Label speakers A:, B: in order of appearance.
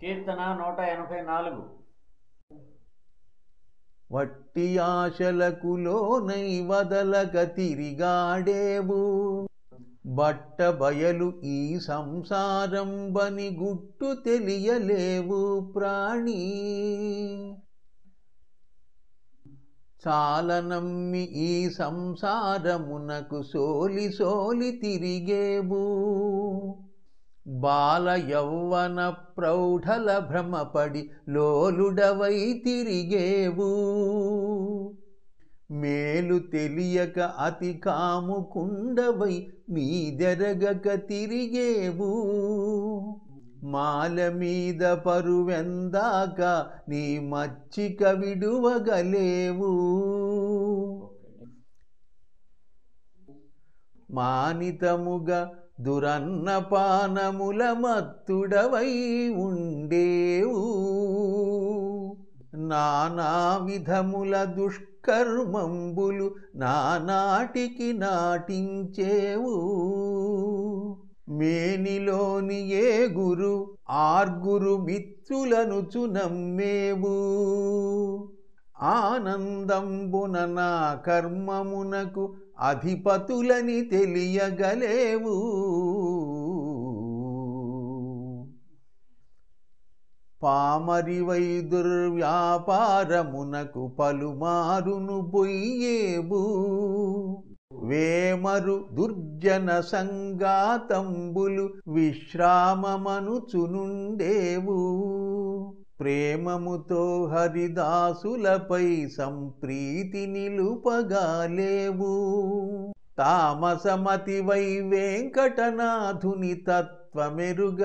A: కీర్తన నూట ఎనభై నాలుగు.
B: వట్టి ఆశలకు లోనై వదలక తిరిగాడేవు. బట్ట బయలు ఈ సంసారం బని గుట్టు తెలియలేవు ప్రాణి. చాలనమ్మి ఈ సంసారమునకు సోలి సోలి తిరిగేవు. బాల యౌవన ప్రౌఢల భ్రమపడి లోలుడవై తిరిగేవు. మేలు తెలియక అతి కాముకుండవై మీదెరగక తిరిగేవు. మాల మీద పరువెందాక నీ మచ్చిక విడువగలేవు. మానితముగా దురన్నపానముల మత్తుడవై ఉండేవు. నానా విధముల దుష్కర్మంబులు నానాటికి నాటించేవు. మేనిలోని ఏ గురు ఆర్గురు మిత్రులను చునమ్మేవు ఆనందంబున నా కర్మమునకు అధిపతులని తెలియగలేవు. పామరివై దుర్వ్యాపారమునకు పలుమారును పొయ్యేబు. వేమరు దుర్జన సంగాతంబులు విశ్రామమనుచునుండేవు. ప్రేమముతో హరిదాసులపై సంప్రీతి నిలుపగాలేవు. తామసమతి వై వెంకటనాథుని తత్వమెరుగగాలేవు.